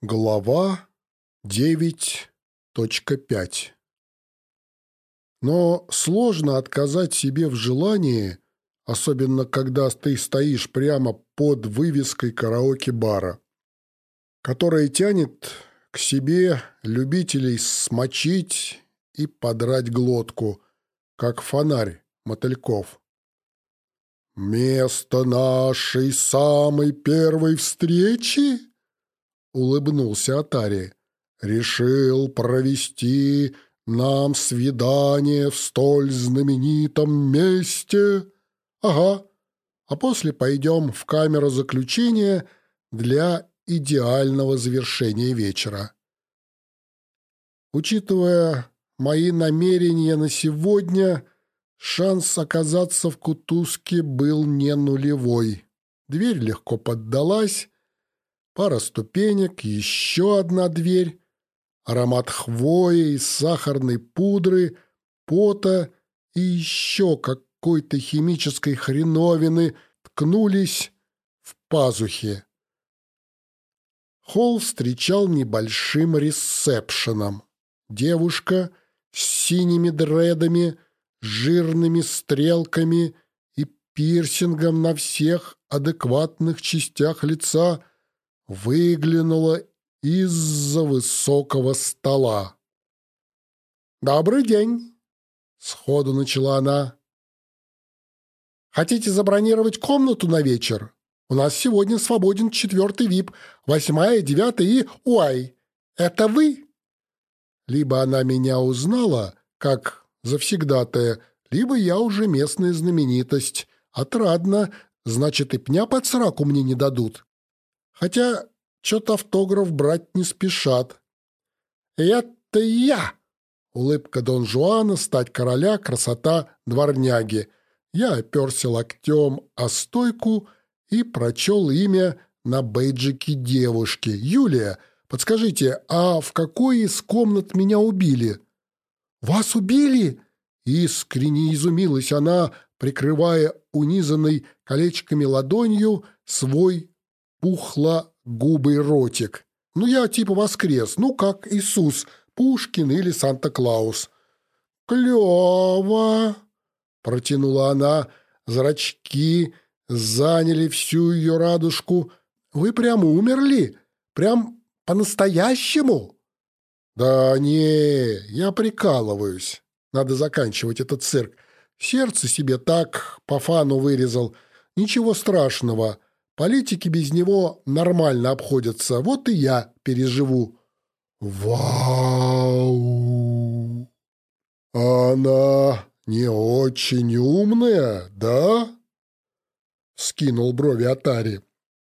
Глава 9.5 Но сложно отказать себе в желании, особенно когда ты стоишь прямо под вывеской караоке-бара, которая тянет к себе любителей смочить и подрать глотку, как фонарь мотыльков. «Место нашей самой первой встречи?» — улыбнулся Атари. «Решил провести нам свидание в столь знаменитом месте? Ага. А после пойдем в камеру заключения для идеального завершения вечера». Учитывая мои намерения на сегодня, шанс оказаться в кутузке был не нулевой. Дверь легко поддалась, пара ступенек, еще одна дверь, аромат хвои и сахарной пудры, пота и еще какой-то химической хреновины ткнулись в пазухи. Холл встречал небольшим ресепшеном. Девушка с синими дредами, жирными стрелками и пирсингом на всех адекватных частях лица выглянула из-за высокого стола. «Добрый день!» — сходу начала она. «Хотите забронировать комнату на вечер? У нас сегодня свободен четвертый ВИП, восьмая, девятая и... Уай! Это вы?» Либо она меня узнала, как завсегдатая, либо я уже местная знаменитость. Отрадно, значит, и пня под сраку мне не дадут. Хотя что-то автограф брать не спешат. «Это я!» Улыбка Дон Жуана, стать короля, красота дворняги. Я оперся локтем о стойку и прочел имя на бейджике девушки. «Юлия, подскажите, а в какой из комнат меня убили?» «Вас убили?» Искренне изумилась она, прикрывая унизанной колечками ладонью свой пухло-губый ротик. Ну, я типа воскрес, ну, как Иисус, Пушкин или Санта-Клаус. «Клево!» — протянула она. Зрачки заняли всю ее радужку. «Вы прям умерли? Прям по-настоящему?» «Да не, я прикалываюсь. Надо заканчивать этот цирк. Сердце себе так по фану вырезал. Ничего страшного. Политики без него нормально обходятся, вот и я переживу. Вау! Она не очень умная, да? Скинул брови Атари.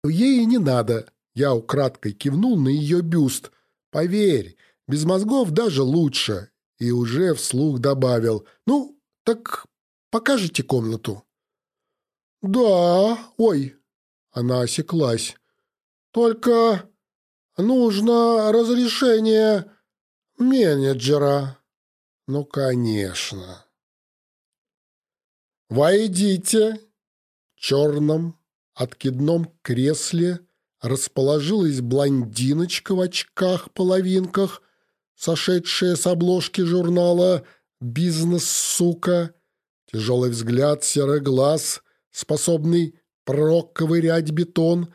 Ей не надо. Я украдкой кивнул на ее бюст. Поверь, без мозгов даже лучше. И уже вслух добавил. Ну, так покажете комнату? Да, ой, она осеклась. «Только нужно разрешение менеджера». «Ну, конечно». «Войдите». В черном откидном кресле расположилась блондиночка в очках-половинках, сошедшая с обложки журнала «Бизнес-сука», тяжелый взгляд, серый глаз, способный проковырять бетон,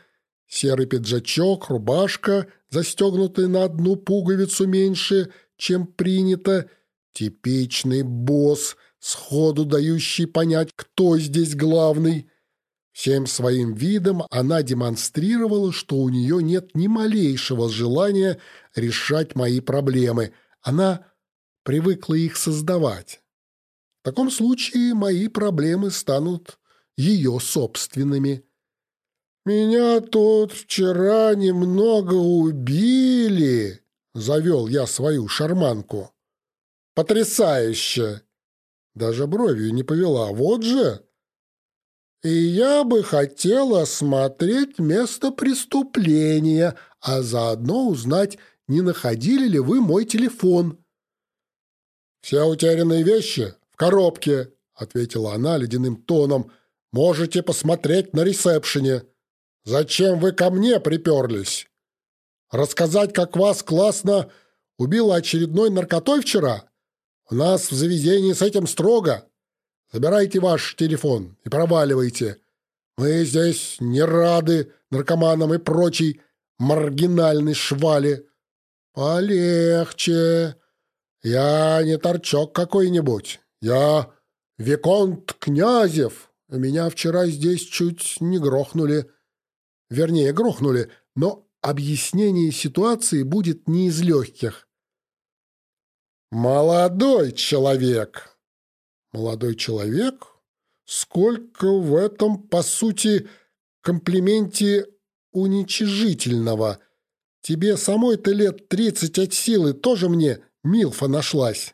серый пиджачок, рубашка, застегнутая на одну пуговицу меньше, чем принято, типичный босс, сходу дающий понять, кто здесь главный. Всем своим видом она демонстрировала, что у нее нет ни малейшего желания решать мои проблемы. Она привыкла их создавать. В таком случае мои проблемы станут ее собственными. «Меня тут вчера немного убили», — завел я свою шарманку. «Потрясающе!» Даже бровью не повела, вот же. «И я бы хотела осмотреть место преступления, а заодно узнать, не находили ли вы мой телефон». «Все утерянные вещи в коробке», — ответила она ледяным тоном, — Можете посмотреть на ресепшене. Зачем вы ко мне приперлись?» Рассказать, как вас классно убила очередной наркотой вчера? У нас в заведении с этим строго. Забирайте ваш телефон и проваливайте. Мы здесь не рады наркоманам и прочей маргинальной швали. Полегче. Я не торчок какой-нибудь. Я Виконт Князев. Меня вчера здесь чуть не грохнули. Вернее, грохнули, но объяснение ситуации будет не из легких. «Молодой человек!» «Молодой человек? Сколько в этом, по сути, комплименте уничижительного? Тебе самой-то лет тридцать от силы тоже мне Милфа нашлась».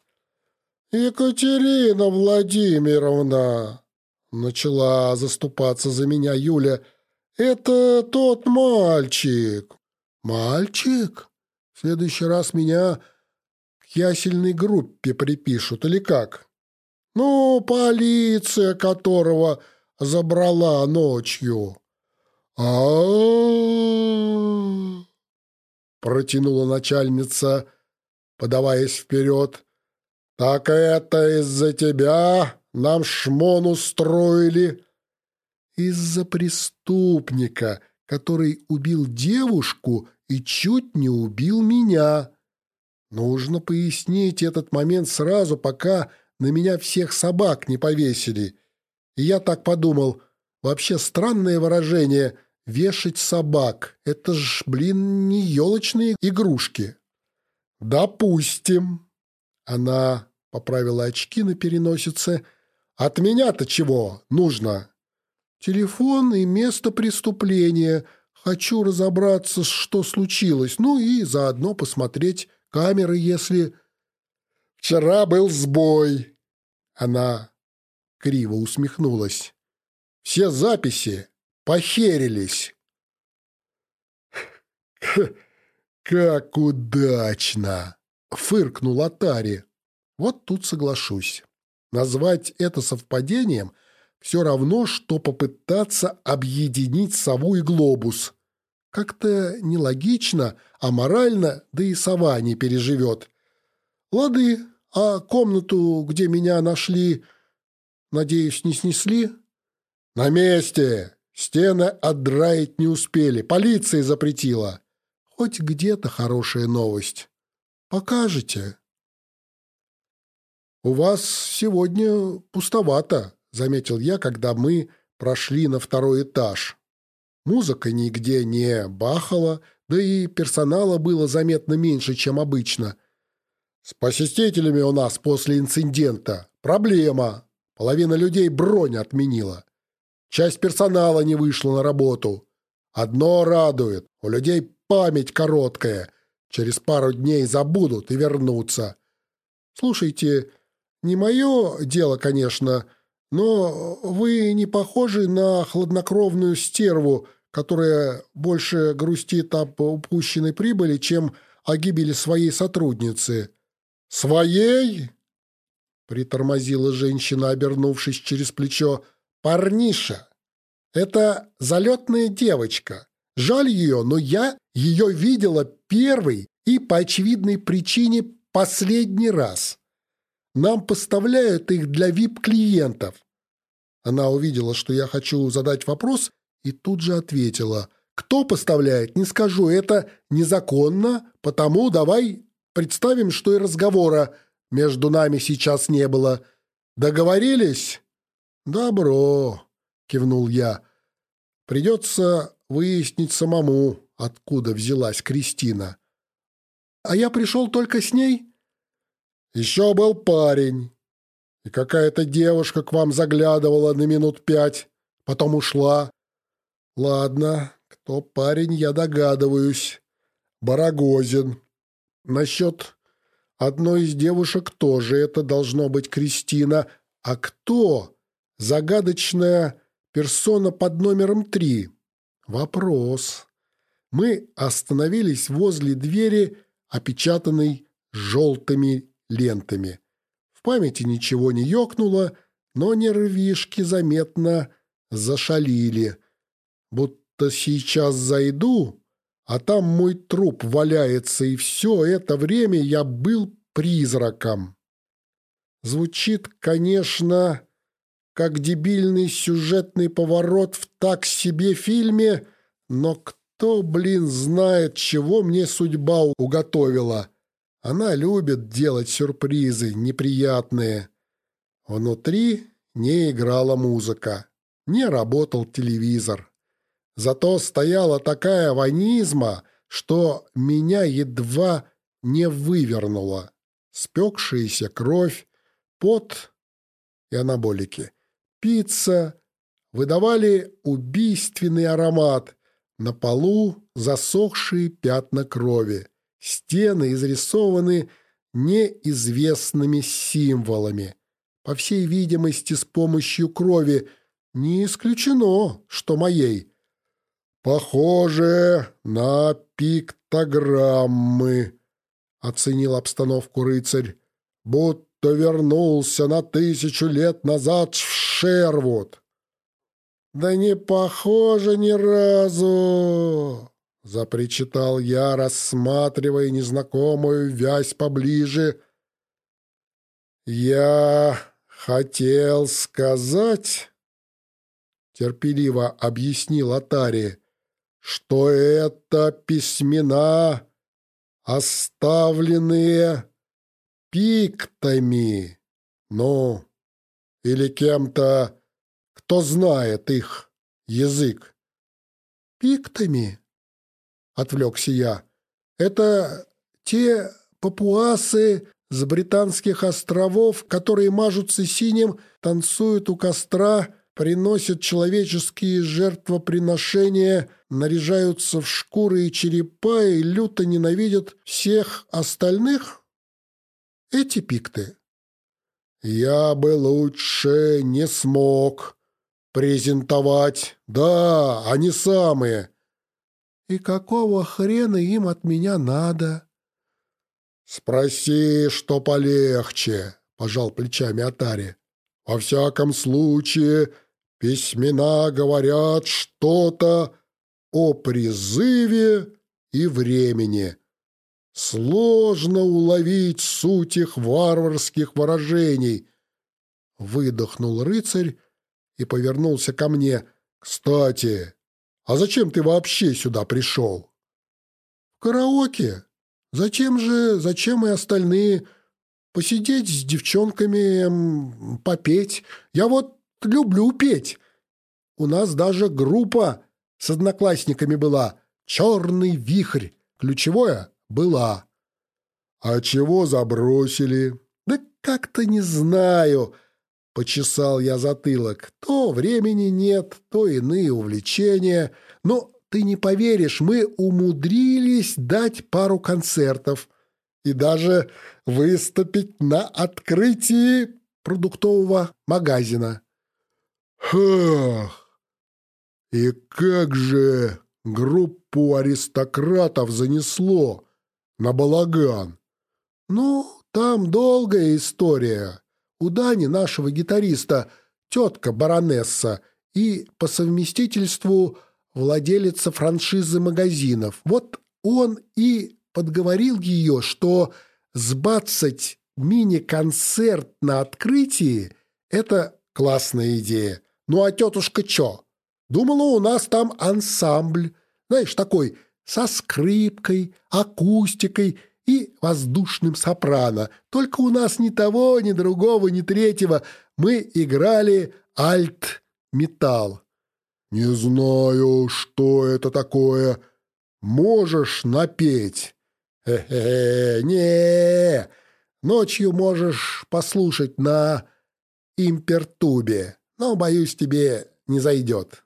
«Екатерина Владимировна!» Начала заступаться за меня Юля. «Это тот мальчик». «Мальчик? В следующий раз меня к ясельной группе припишут, или как?» «Ну, полиция которого забрала ночью». А, протянула начальница, подаваясь вперед. «Так это из-за тебя нам шмон устроили?» «Из-за преступника, который убил девушку и чуть не убил меня. Нужно пояснить этот момент сразу, пока на меня всех собак не повесили. И я так подумал, вообще странное выражение «вешать собак». Это ж, блин, не елочные игрушки. «Допустим». Она поправила очки на переносице. «От меня-то чего нужно?» «Телефон и место преступления. Хочу разобраться, что случилось. Ну и заодно посмотреть камеры, если...» «Вчера был сбой!» Она криво усмехнулась. «Все записи похерились!» «Как удачно!» — фыркнул Атари. Вот тут соглашусь. Назвать это совпадением все равно, что попытаться объединить сову и глобус. Как-то нелогично, а морально, да и сова не переживет. Лады, а комнату, где меня нашли, надеюсь, не снесли? На месте! Стены отдраить не успели, полиция запретила. Хоть где-то хорошая новость. Покажете? «У вас сегодня пустовато», — заметил я, когда мы прошли на второй этаж. Музыка нигде не бахала, да и персонала было заметно меньше, чем обычно. С посетителями у нас после инцидента проблема. Половина людей бронь отменила. Часть персонала не вышла на работу. Одно радует, у людей память короткая. Через пару дней забудут и вернутся. Слушайте, не мое дело, конечно, но вы не похожи на хладнокровную стерву, которая больше грустит об упущенной прибыли, чем о гибели своей сотрудницы. «Своей?» — притормозила женщина, обернувшись через плечо. «Парниша! Это залетная девочка. Жаль ее, но я ее видела первый и по очевидной причине последний раз. Нам поставляют их для вип-клиентов». Она увидела, что я хочу задать вопрос, и тут же ответила. «Кто поставляет, не скажу, это незаконно, потому давай представим, что и разговора между нами сейчас не было. Договорились?» «Добро», — кивнул я. «Придется выяснить самому, откуда взялась Кристина». «А я пришел только с ней?» Еще был парень. И какая-то девушка к вам заглядывала на минут пять, потом ушла. Ладно, кто парень, я догадываюсь. Барагозин. Насчет одной из девушек тоже это должно быть Кристина. А кто? Загадочная персона под номером три. Вопрос. Мы остановились возле двери, опечатанной желтыми лентами. В памяти ничего не ёкнуло, но нервишки заметно зашалили. Будто сейчас зайду, а там мой труп валяется, и все это время я был призраком. Звучит, конечно, как дебильный сюжетный поворот в так себе фильме, но кто, блин, знает, чего мне судьба уготовила. Она любит делать сюрпризы неприятные. Внутри не играла музыка, не работал телевизор. Зато стояла такая ванизма, что меня едва не вывернуло. Спекшаяся кровь, пот и анаболики. Пицца выдавали убийственный аромат. На полу засохшие пятна крови. Стены изрисованы неизвестными символами. По всей видимости, с помощью крови не исключено, что моей. «Похоже на пиктограммы», — оценил обстановку рыцарь, «будто вернулся на тысячу лет назад в Шервуд». «Да не похоже ни разу!» — запричитал я, рассматривая незнакомую вязь поближе. «Я хотел сказать...» — терпеливо объяснил Атари, что это письмена, оставленные пиктами, ну, или кем-то, кто знает их язык. «Пиктами?» Отвлекся я. «Это те папуасы с британских островов, которые мажутся синим, танцуют у костра, приносят человеческие жертвоприношения, наряжаются в шкуры и черепа и люто ненавидят всех остальных? Эти пикты?» «Я бы лучше не смог презентовать. Да, они самые. «И какого хрена им от меня надо?» «Спроси, что полегче», — пожал плечами Атари. «Во всяком случае, письмена говорят что-то о призыве и времени. Сложно уловить суть их варварских выражений». Выдохнул рыцарь и повернулся ко мне. «Кстати, а зачем ты вообще сюда пришел?» «Караоке. Зачем же, зачем и остальные? Посидеть с девчонками, попеть. Я вот люблю петь. У нас даже группа с одноклассниками была. «Черный вихрь». Ключевое «была». «А чего забросили?» «Да как-то не знаю». Почесал я затылок. То времени нет, то иные увлечения. Но ты не поверишь, мы умудрились дать пару концертов и даже выступить на открытии продуктового магазина. Хах! И как же группу аристократов занесло на балаган? Ну, там долгая история. У Дани, нашего гитариста, тетка баронесса и по совместительству владелица франшизы магазинов. Вот он и подговорил ее, что сбацать мини-концерт на открытии – это классная идея. Ну а тетушка чё? Думала, у нас там ансамбль, знаешь, такой со скрипкой, акустикой и воздушным сопрано. Только у нас ни того, ни другого, ни третьего. Мы играли альт-металл. «Не знаю, что это такое. Можешь напеть?» «Хе-хе, не Ночью можешь послушать на импертубе, но, боюсь, тебе не зайдет».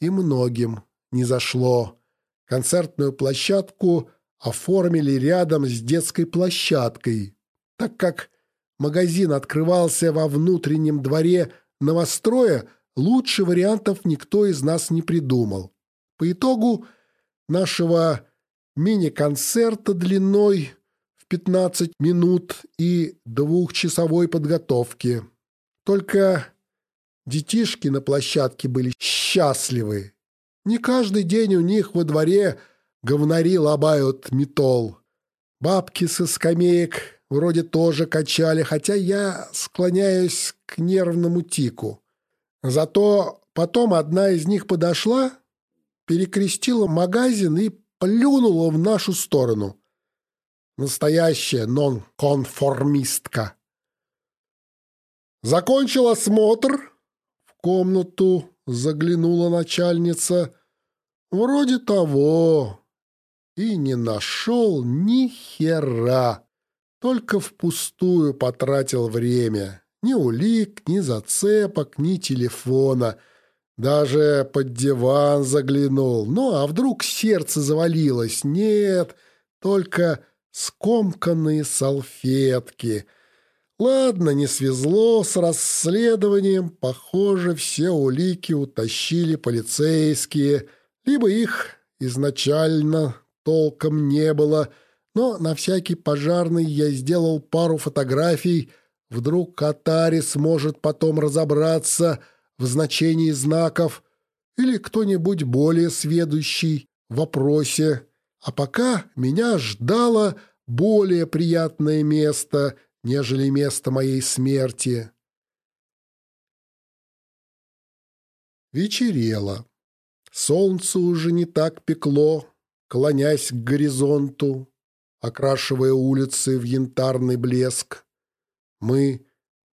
И многим не зашло. Концертную площадку оформили рядом с детской площадкой, так как магазин открывался во внутреннем дворе новостроя, лучше вариантов никто из нас не придумал. По итогу нашего мини-концерта длиной в 15 минут и двухчасовой подготовки. Только детишки на площадке были счастливы. Не каждый день у них во дворе говнари лобают метол. Бабки со скамеек вроде тоже качали, хотя я склоняюсь к нервному тику. Зато потом одна из них подошла, перекрестила магазин и плюнула в нашу сторону. Настоящая нонконформистка. Закончил осмотр. В комнату заглянула начальница. Вроде того. И не нашел ни хера. Только впустую потратил время. Ни улик, ни зацепок, ни телефона. Даже под диван заглянул. Ну, а вдруг сердце завалилось? Нет, только скомканные салфетки. Ладно, не свезло с расследованием. Похоже, все улики утащили полицейские. Либо их изначально толком не было. Но на всякий пожарный я сделал пару фотографий. Вдруг Катари сможет потом разобраться в значении знаков или кто-нибудь более сведущий в вопросе. А пока меня ждало более приятное место, нежели место моей смерти. Вечерело. Солнце уже не так пекло, клонясь к горизонту, окрашивая улицы в янтарный блеск. Мы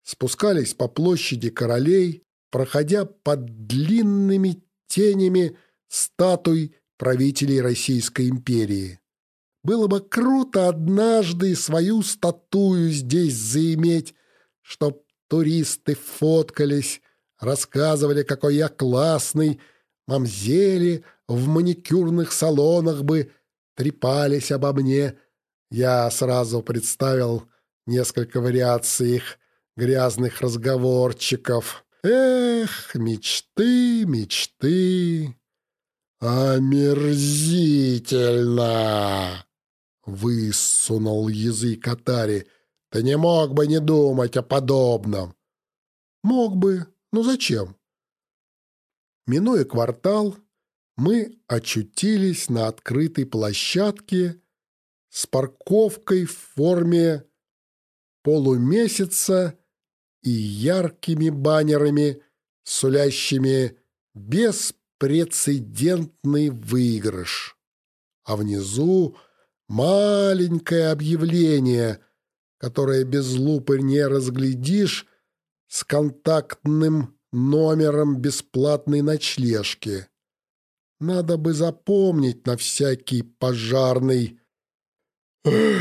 спускались по площади королей, проходя под длинными тенями статуй правителей Российской империи. Было бы круто однажды свою статую здесь заиметь, чтоб туристы фоткались, рассказывали, какой я классный, мамзели в маникюрных салонах бы трепались обо мне. Я сразу представил несколько вариаций их грязных разговорчиков. Эх, мечты, мечты. «Омерзительно!» — высунул язык Атари. «Ты не мог бы не думать о подобном». «Мог бы, но зачем?» Минуя квартал, мы очутились на открытой площадке с парковкой в форме полумесяца и яркими баннерами, сулящими беспрецедентный выигрыш. А внизу маленькое объявление, которое без лупы не разглядишь, с контактным номером бесплатной ночлежки. Надо бы запомнить на всякий пожарный.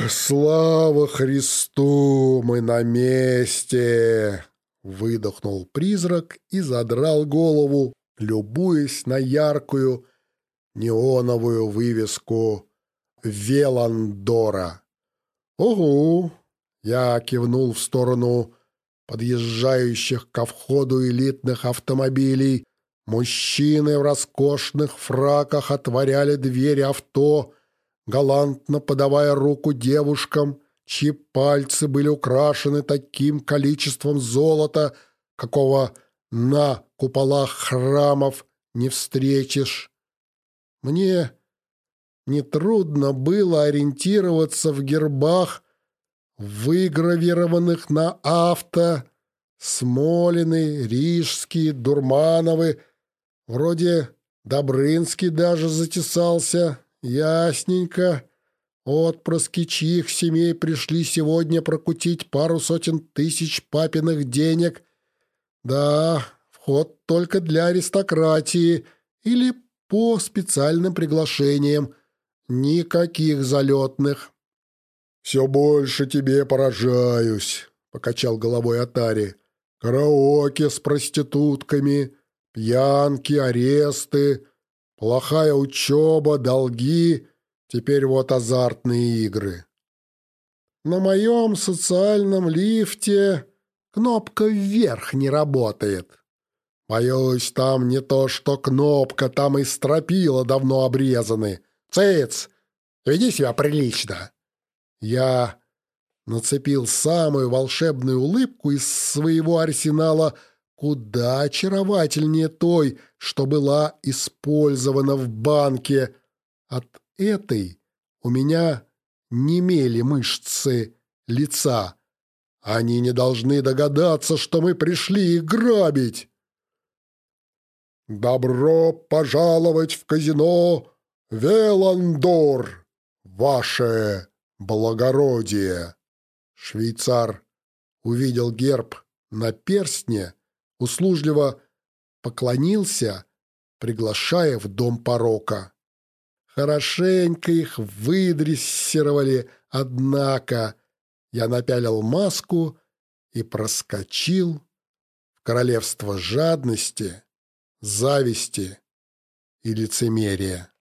«Слава Христу! Мы на месте!» Выдохнул призрак и задрал голову, любуясь на яркую неоновую вывеску «Веландора». «Угу!» — я кивнул в сторону подъезжающих ко входу элитных автомобилей. Мужчины в роскошных фраках отворяли двери авто, галантно подавая руку девушкам, чьи пальцы были украшены таким количеством золота, какого на куполах храмов не встретишь. Мне нетрудно было ориентироваться в гербах, выгравированных на авто, Смолины, Рижские, Дурмановы, вроде Добрынский даже затесался, ясненько. Отпрыски чьих семей пришли сегодня прокутить пару сотен тысяч папиных денег. Да, Вход только для аристократии или по специальным приглашениям. Никаких залетных. «Все больше тебе поражаюсь», — покачал головой Атари. «Караоке с проститутками, пьянки, аресты, плохая учеба, долги, теперь вот азартные игры». На моем социальном лифте кнопка «Вверх» не работает. Боюсь, там не то что кнопка, там и стропила давно обрезаны. Цыц! Веди себя прилично!» Я нацепил самую волшебную улыбку из своего арсенала куда очаровательнее той, что была использована в банке. От этой у меня немели мышцы лица. Они не должны догадаться, что мы пришли их грабить. «Добро пожаловать в казино Веландор, ваше благородие!» Швейцар увидел герб на перстне, услужливо поклонился, приглашая в дом порока. Хорошенько их выдрессировали, однако я напялил маску и проскочил в королевство жадности, зависти и лицемерия.